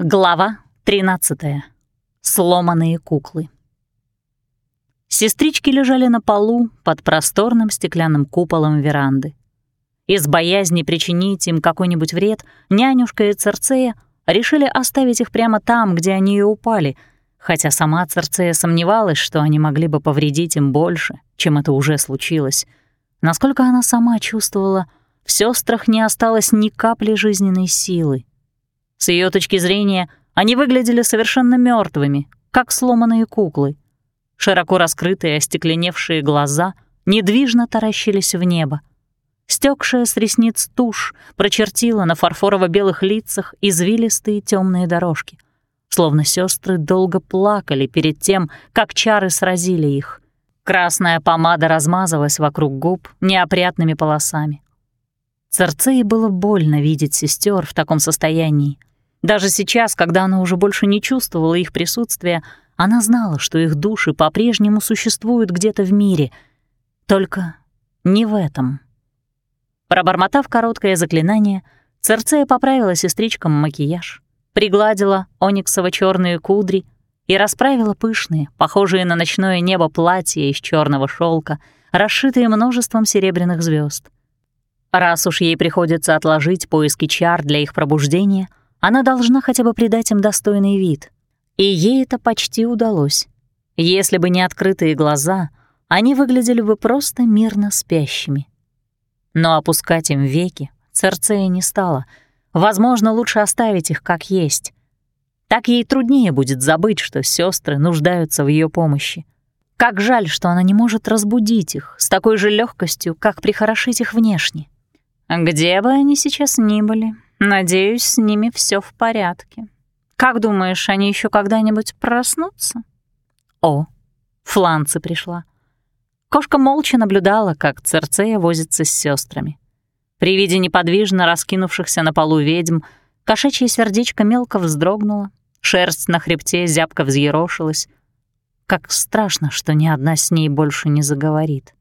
Глава 13. Сломанные куклы. Сестрички лежали на полу под просторным стеклянным куполом веранды. Из боязни причинить им какой-нибудь вред нянюшка и Церцея решили оставить их прямо там, где они и упали, хотя сама Церцея сомневалась, что они могли бы повредить им больше, чем это уже случилось. Насколько она сама чувствовала, в сестрах не осталось ни капли жизненной силы. С ее точки зрения, они выглядели совершенно мертвыми, как сломанные куклы. Широко раскрытые остекленевшие глаза недвижно таращились в небо. Стекшая с ресниц тушь прочертила на фарфорово-белых лицах извилистые темные дорожки, словно сестры долго плакали перед тем, как чары сразили их. Красная помада размазалась вокруг губ неопрятными полосами. Церцеи было больно видеть сестер в таком состоянии. Даже сейчас, когда она уже больше не чувствовала их присутствия, она знала, что их души по-прежнему существуют где-то в мире. Только не в этом. Пробормотав короткое заклинание, Церцея поправила сестричкам макияж, пригладила ониксово черные кудри и расправила пышные, похожие на ночное небо платья из черного шелка, расшитые множеством серебряных звезд. Раз уж ей приходится отложить поиски чар для их пробуждения, она должна хотя бы придать им достойный вид. И ей это почти удалось. Если бы не открытые глаза, они выглядели бы просто мирно спящими. Но опускать им веки Церцея не стала. Возможно, лучше оставить их как есть. Так ей труднее будет забыть, что сестры нуждаются в ее помощи. Как жаль, что она не может разбудить их с такой же легкостью, как прихорошить их внешне. Где бы они сейчас ни были, Надеюсь, с ними все в порядке. Как думаешь, они еще когда-нибудь проснутся? О, Фланцы пришла. Кошка молча наблюдала, как Церцея возится с сестрами. При виде неподвижно раскинувшихся на полу ведьм кошачье сердечко мелко вздрогнуло, шерсть на хребте зябко взъерошилась. Как страшно, что ни одна с ней больше не заговорит.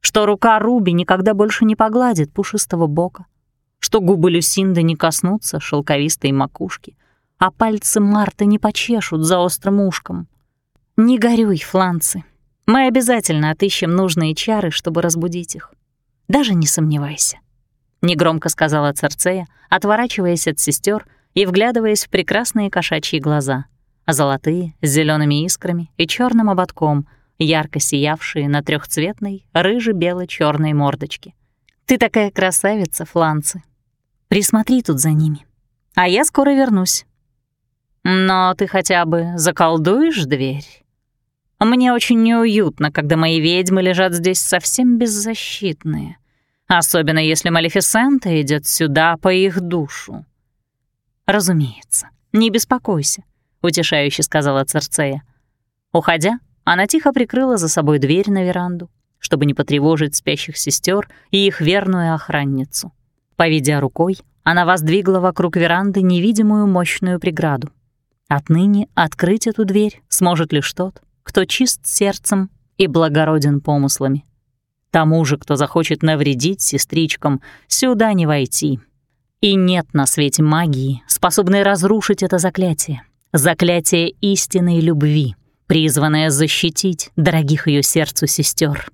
Что рука Руби никогда больше не погладит пушистого бока что губы Люсинды не коснутся шелковистой макушки, а пальцы Марты не почешут за острым ушком. Не горюй, фланцы. Мы обязательно отыщем нужные чары, чтобы разбудить их. Даже не сомневайся. Негромко сказала Церцея, отворачиваясь от сестер и вглядываясь в прекрасные кошачьи глаза, золотые, с зелеными искрами и черным ободком, ярко сиявшие на трехцветной рыже-бело-черной мордочке. «Ты такая красавица, Фланцы!» Присмотри тут за ними. А я скоро вернусь. Но ты хотя бы заколдуешь дверь? Мне очень неуютно, когда мои ведьмы лежат здесь совсем беззащитные. Особенно если Малефисента идет сюда по их душу. Разумеется, не беспокойся, утешающе сказала Церцея. Уходя, она тихо прикрыла за собой дверь на веранду, чтобы не потревожить спящих сестер и их верную охранницу. Поведя рукой, она воздвигла вокруг веранды невидимую мощную преграду. Отныне открыть эту дверь сможет лишь тот, кто чист сердцем и благороден помыслами. Тому же, кто захочет навредить сестричкам, сюда не войти. И нет на свете магии, способной разрушить это заклятие. Заклятие истинной любви, призванное защитить дорогих ее сердцу сестер.